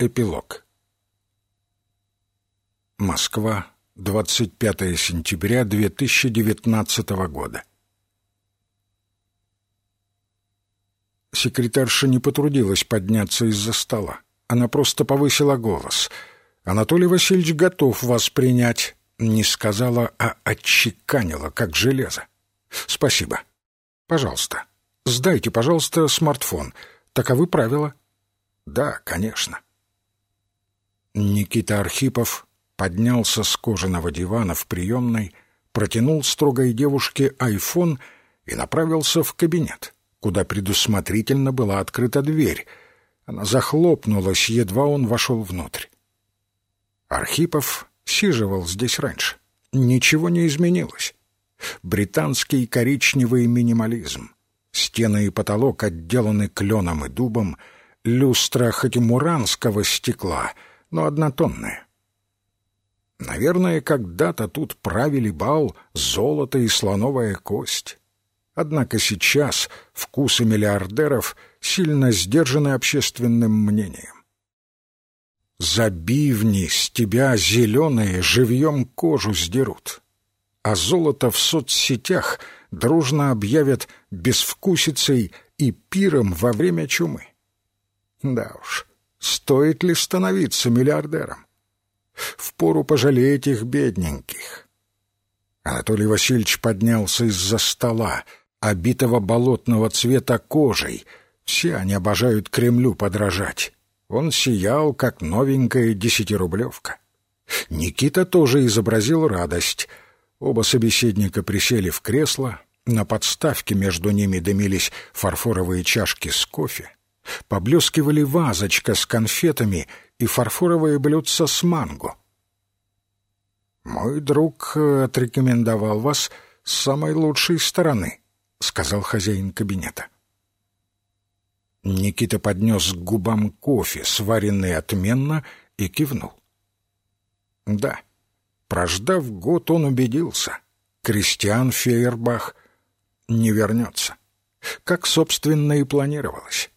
Эпилог. Москва, 25 сентября 2019 года. Секретарша не потрудилась подняться из-за стола. Она просто повысила голос. «Анатолий Васильевич готов вас принять», — не сказала, а отчеканила, как железо. «Спасибо. Пожалуйста. Сдайте, пожалуйста, смартфон. Таковы правила». «Да, конечно». Никита Архипов поднялся с кожаного дивана в приемной, протянул строгой девушке айфон и направился в кабинет, куда предусмотрительно была открыта дверь. Она захлопнулась, едва он вошел внутрь. Архипов сиживал здесь раньше. Ничего не изменилось. Британский коричневый минимализм. Стены и потолок отделаны кленом и дубом, люстра хоть муранского стекла — но однотонная. Наверное, когда-то тут правили бал золото и слоновая кость. Однако сейчас вкусы миллиардеров сильно сдержаны общественным мнением. Забивни с тебя зеленые живьем кожу сдерут, а золото в соцсетях дружно объявят безвкусицей и пиром во время чумы. Да уж, Стоит ли становиться миллиардером? Впору пожалеть их бедненьких. Анатолий Васильевич поднялся из-за стола, обитого болотного цвета кожей. Все они обожают Кремлю подражать. Он сиял, как новенькая десятирублевка. Никита тоже изобразил радость. Оба собеседника присели в кресло, на подставке между ними дымились фарфоровые чашки с кофе поблескивали вазочка с конфетами и фарфоровые блюдца с манго. «Мой друг э, отрекомендовал вас с самой лучшей стороны», — сказал хозяин кабинета. Никита поднес к губам кофе, сваренный отменно, и кивнул. «Да, прождав год, он убедился. Кристиан Фейербах не вернется, как, собственно, и планировалось».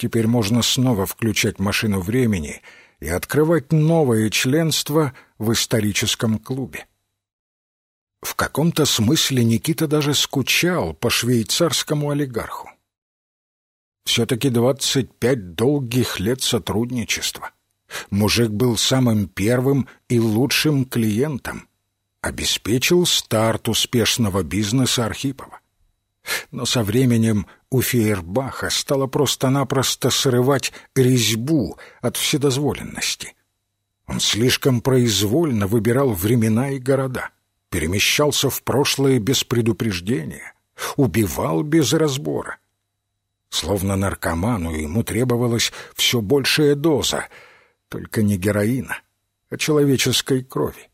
Теперь можно снова включать машину времени и открывать новое членство в историческом клубе. В каком-то смысле Никита даже скучал по швейцарскому олигарху. Все-таки двадцать пять долгих лет сотрудничества. Мужик был самым первым и лучшим клиентом. Обеспечил старт успешного бизнеса Архипова. Но со временем у Фейербаха стало просто-напросто срывать резьбу от вседозволенности. Он слишком произвольно выбирал времена и города, перемещался в прошлое без предупреждения, убивал без разбора. Словно наркоману ему требовалась все большая доза, только не героина, а человеческой крови.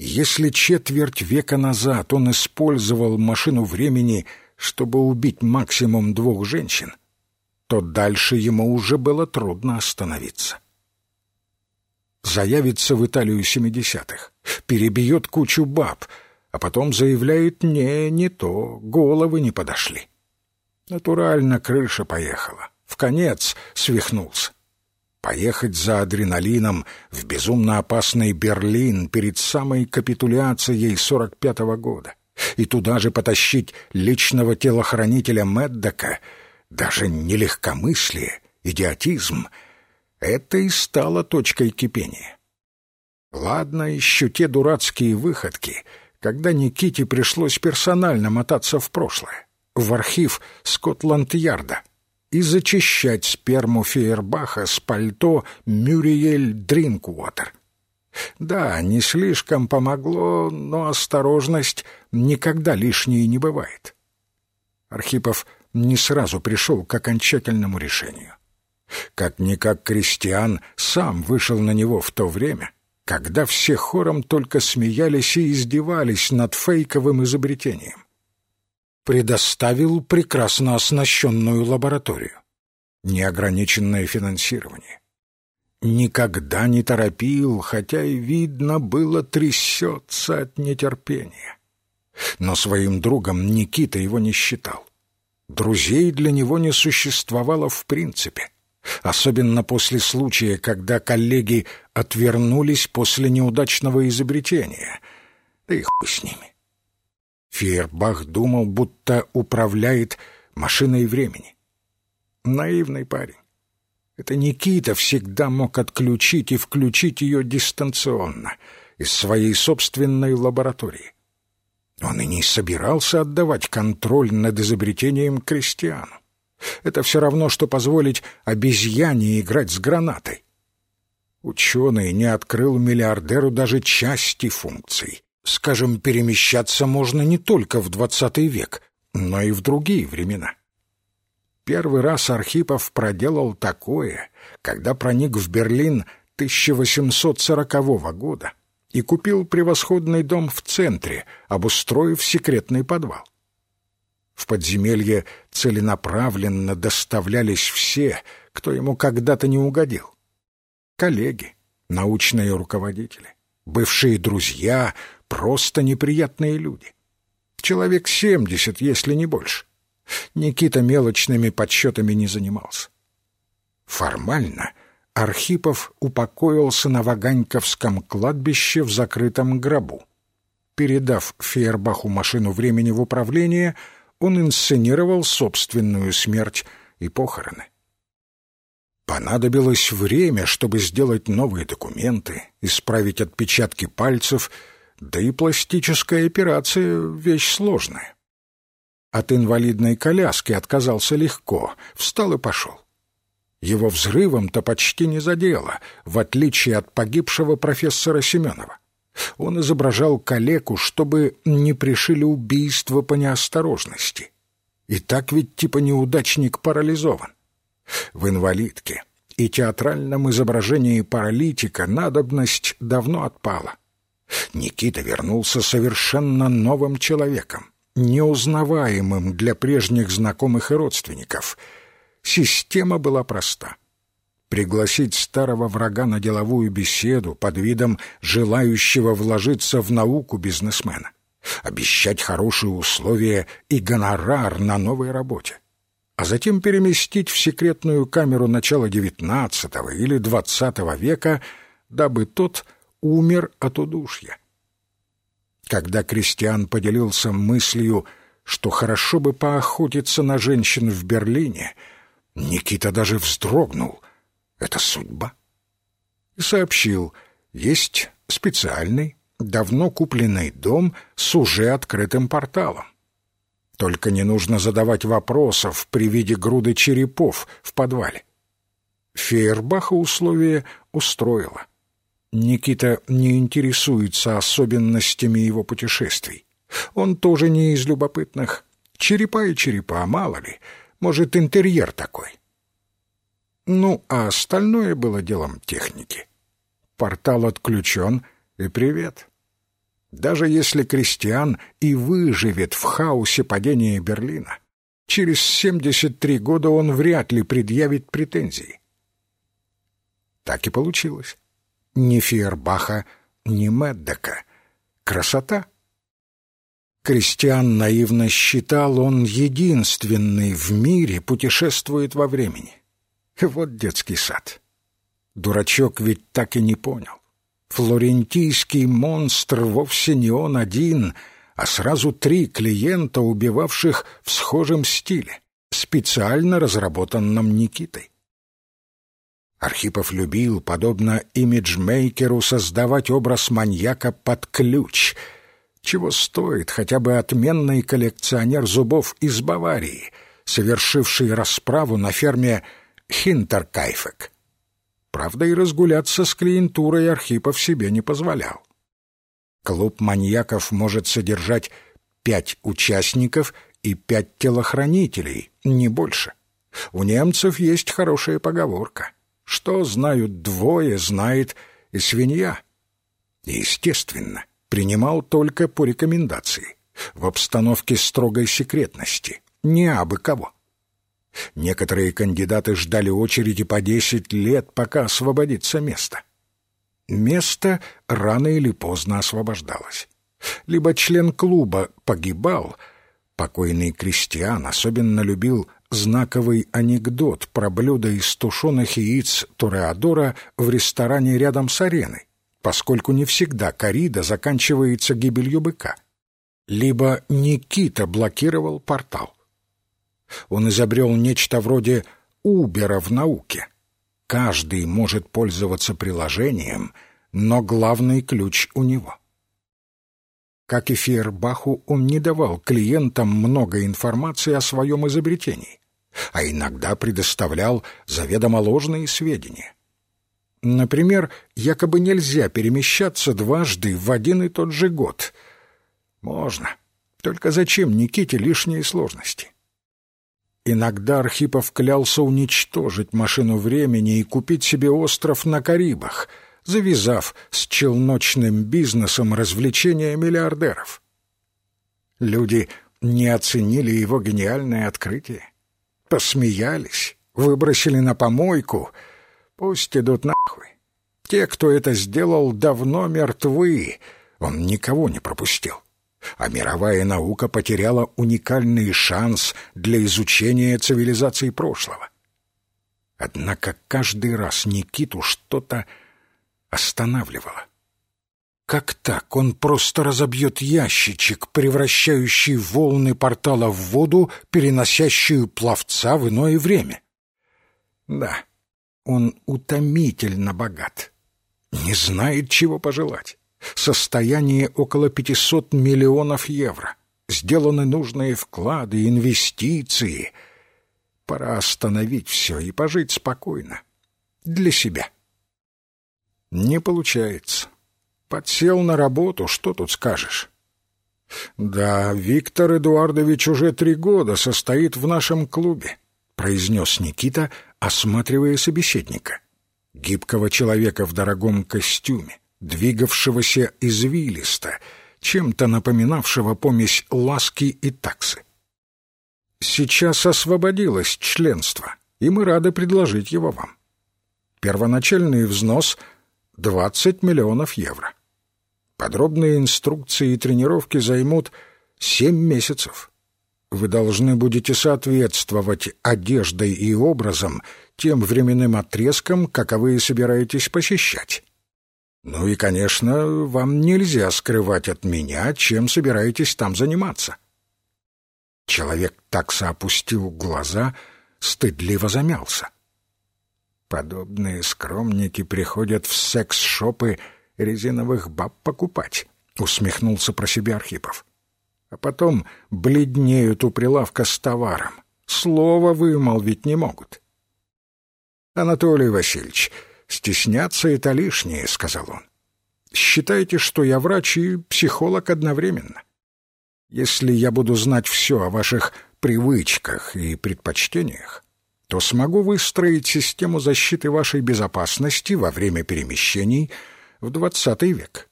Если четверть века назад он использовал машину времени, чтобы убить максимум двух женщин, то дальше ему уже было трудно остановиться. Заявится в Италию семидесятых, перебьет кучу баб, а потом заявляет «не, не то, головы не подошли». Натурально крыша поехала, в конец свихнулся. Поехать за адреналином в безумно опасный Берлин перед самой капитуляцией 45-го года. И туда же потащить личного телохранителя Меддока, даже не легкомыслие, идиотизм, это и стало точкой кипения. Ладно еще те дурацкие выходки, когда Никите пришлось персонально мотаться в прошлое, в архив Скотланд-Ярда, и зачищать сперму Фейербаха с пальто Мюриель Дринкуотер. Да, не слишком помогло, но осторожность никогда лишней не бывает. Архипов не сразу пришел к окончательному решению. Как-никак Кристиан сам вышел на него в то время, когда все хором только смеялись и издевались над фейковым изобретением предоставил прекрасно оснащенную лабораторию, неограниченное финансирование. Никогда не торопил, хотя и видно было трясется от нетерпения. Но своим другом Никита его не считал. Друзей для него не существовало в принципе. особенно после случая, когда коллеги отвернулись после неудачного изобретения. Да и хуй с ними. Фейербах думал, будто управляет машиной времени. Наивный парень. Это Никита всегда мог отключить и включить ее дистанционно, из своей собственной лаборатории. Он и не собирался отдавать контроль над изобретением крестьяну. Это все равно, что позволить обезьяне играть с гранатой. Ученый не открыл миллиардеру даже части функций. Скажем, перемещаться можно не только в двадцатый век, но и в другие времена. Первый раз Архипов проделал такое, когда проник в Берлин 1840 года и купил превосходный дом в центре, обустроив секретный подвал. В подземелье целенаправленно доставлялись все, кто ему когда-то не угодил. Коллеги, научные руководители, бывшие друзья, просто неприятные люди. Человек семьдесят, если не больше. Никита мелочными подсчетами не занимался. Формально Архипов упокоился на Ваганьковском кладбище в закрытом гробу. Передав Фейербаху машину времени в управление, он инсценировал собственную смерть и похороны. Понадобилось время, чтобы сделать новые документы, исправить отпечатки пальцев, да и пластическая операция — вещь сложная. От инвалидной коляски отказался легко, встал и пошел. Его взрывом-то почти не задело, в отличие от погибшего профессора Семенова. Он изображал калеку, чтобы не пришили убийство по неосторожности. И так ведь типа неудачник парализован. В инвалидке и театральном изображении паралитика надобность давно отпала. Никита вернулся совершенно новым человеком, неузнаваемым для прежних знакомых и родственников. Система была проста — пригласить старого врага на деловую беседу под видом желающего вложиться в науку бизнесмена, обещать хорошие условия и гонорар на новой работе, а затем переместить в секретную камеру начала XIX или XX века, дабы тот умер от удушья. Когда Кристиан поделился мыслью, что хорошо бы поохотиться на женщин в Берлине, Никита даже вздрогнул — это судьба. И сообщил, есть специальный, давно купленный дом с уже открытым порталом. Только не нужно задавать вопросов при виде груды черепов в подвале. Фейербаха условие устроило. Никита не интересуется особенностями его путешествий. Он тоже не из любопытных. Черепа и черепа, мало ли. Может, интерьер такой. Ну, а остальное было делом техники. Портал отключен, и привет. Даже если Кристиан и выживет в хаосе падения Берлина, через 73 года он вряд ли предъявит претензии. Так и получилось. Ни Фейербаха, ни Меддека. Красота. Кристиан наивно считал, он единственный в мире путешествует во времени. Вот детский сад. Дурачок ведь так и не понял. Флорентийский монстр вовсе не он один, а сразу три клиента, убивавших в схожем стиле, специально разработанном Никитой. Архипов любил, подобно имиджмейкеру, создавать образ маньяка под ключ. Чего стоит хотя бы отменный коллекционер зубов из Баварии, совершивший расправу на ферме Хинтеркайфек. Правда, и разгуляться с клиентурой Архипов себе не позволял. Клуб маньяков может содержать пять участников и пять телохранителей, не больше. У немцев есть хорошая поговорка. Что знают двое, знает и свинья. естественно, принимал только по рекомендации, в обстановке строгой секретности, не абы кого. Некоторые кандидаты ждали очереди по десять лет, пока освободится место. Место рано или поздно освобождалось. Либо член клуба погибал, покойный крестьян особенно любил знаковый анекдот про блюдо из тушеных яиц Тореадора в ресторане рядом с ареной, поскольку не всегда корида заканчивается гибелью быка. Либо Никита блокировал портал. Он изобрел нечто вроде Убера в науке. Каждый может пользоваться приложением, но главный ключ у него. Как и Фейербаху, он не давал клиентам много информации о своем изобретении, а иногда предоставлял заведомо ложные сведения. Например, якобы нельзя перемещаться дважды в один и тот же год. Можно. Только зачем Никите лишние сложности? Иногда Архипов клялся уничтожить машину времени и купить себе остров на Карибах, завязав с челночным бизнесом развлечения миллиардеров. Люди не оценили его гениальное открытие. Посмеялись, выбросили на помойку. Пусть идут нахуй. Те, кто это сделал, давно мертвы. Он никого не пропустил а мировая наука потеряла уникальный шанс для изучения цивилизации прошлого. Однако каждый раз Никиту что-то останавливало. Как так? Он просто разобьет ящичек, превращающий волны портала в воду, переносящую пловца в иное время. Да, он утомительно богат. Не знает, чего пожелать. Состояние около 500 миллионов евро. Сделаны нужные вклады, инвестиции. Пора остановить все и пожить спокойно. Для себя. Не получается. Подсел на работу, что тут скажешь? Да, Виктор Эдуардович уже три года состоит в нашем клубе, произнес Никита, осматривая собеседника. Гибкого человека в дорогом костюме двигавшегося извилисто, чем-то напоминавшего помесь ласки и таксы. Сейчас освободилось членство, и мы рады предложить его вам. Первоначальный взнос — 20 миллионов евро. Подробные инструкции и тренировки займут 7 месяцев. Вы должны будете соответствовать одеждой и образом тем временным отрезкам, каковые собираетесь посещать. Ну и, конечно, вам нельзя скрывать от меня, чем собираетесь там заниматься. Человек такса опустил глаза, стыдливо замялся. Подобные скромники приходят в секс-шопы резиновых баб покупать, усмехнулся про себя Архипов. А потом бледнеют у прилавка с товаром. Слова вымолвить не могут. Анатолий Васильевич, «Стесняться — это лишнее», — сказал он. «Считайте, что я врач и психолог одновременно. Если я буду знать все о ваших привычках и предпочтениях, то смогу выстроить систему защиты вашей безопасности во время перемещений в двадцатый век.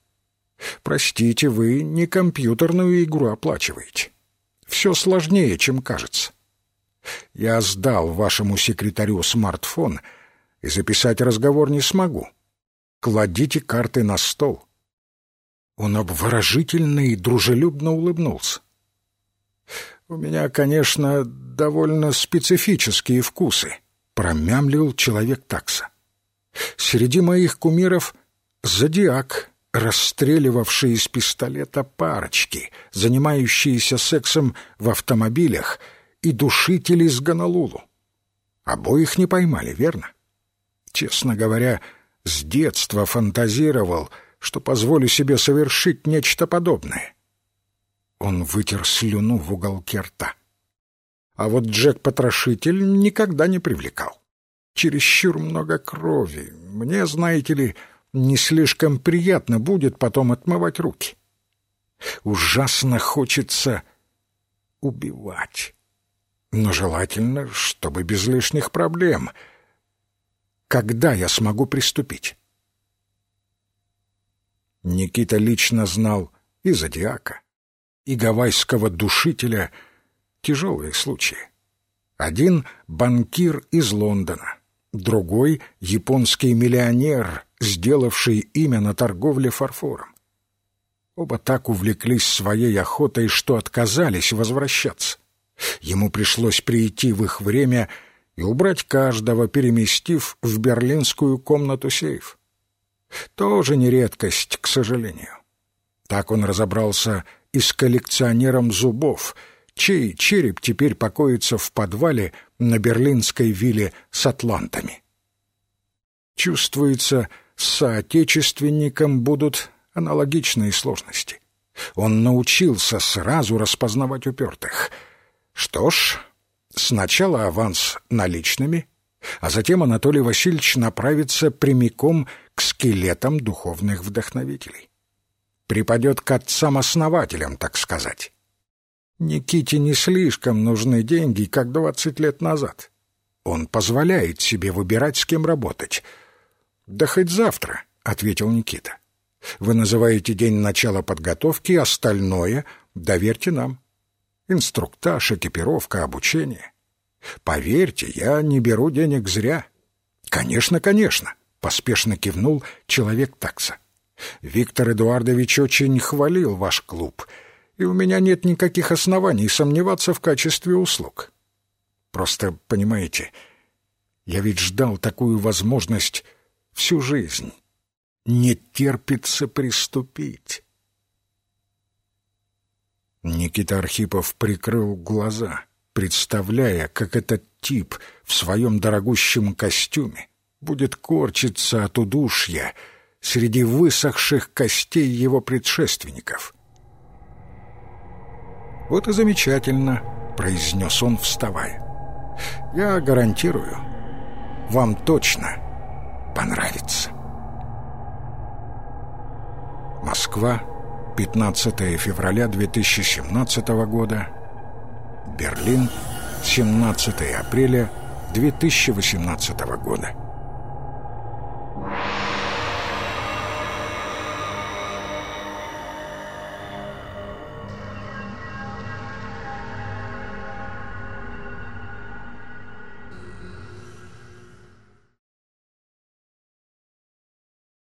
Простите, вы не компьютерную игру оплачиваете. Все сложнее, чем кажется. Я сдал вашему секретарю смартфон — и записать разговор не смогу. Кладите карты на стол». Он обворожительно и дружелюбно улыбнулся. «У меня, конечно, довольно специфические вкусы», — промямлил человек такса. «Среди моих кумиров — зодиак, расстреливавший из пистолета парочки, занимающиеся сексом в автомобилях, и душители из Гонолулу. Обоих не поймали, верно? Честно говоря, с детства фантазировал, что позволю себе совершить нечто подобное. Он вытер слюну в уголке рта. А вот Джек-потрошитель никогда не привлекал. Чересчур много крови. Мне, знаете ли, не слишком приятно будет потом отмывать руки. Ужасно хочется убивать. Но желательно, чтобы без лишних проблем — когда я смогу приступить? Никита лично знал и зодиака, и гавайского душителя тяжелые случаи. Один — банкир из Лондона, другой — японский миллионер, сделавший имя на торговле фарфором. Оба так увлеклись своей охотой, что отказались возвращаться. Ему пришлось прийти в их время и убрать каждого, переместив в берлинскую комнату сейф. Тоже не редкость, к сожалению. Так он разобрался и с коллекционером зубов, чей череп теперь покоится в подвале на берлинской вилле с атлантами. Чувствуется, с соотечественником будут аналогичные сложности. Он научился сразу распознавать упертых. Что ж, сначала аванс наличными, а затем Анатолий Васильевич направится прямиком к скелетам духовных вдохновителей. Припадет к отцам-основателям, так сказать. Никите не слишком нужны деньги, как двадцать лет назад. Он позволяет себе выбирать, с кем работать. «Да хоть завтра», — ответил Никита. «Вы называете день начала подготовки, остальное доверьте нам. Инструктаж, экипировка, обучение. Поверьте, я не беру денег зря». «Конечно, конечно», — поспешно кивнул человек такса. «Виктор Эдуардович очень хвалил ваш клуб, и у меня нет никаких оснований сомневаться в качестве услуг. Просто, понимаете, я ведь ждал такую возможность всю жизнь. Не терпится приступить». Никита Архипов прикрыл глаза — представляя, как этот тип в своем дорогущем костюме будет корчиться от удушья среди высохших костей его предшественников. «Вот и замечательно», — произнес он, вставая. «Я гарантирую, вам точно понравится». Москва, 15 февраля 2017 года, Берлин, 17 апреля 2018 года.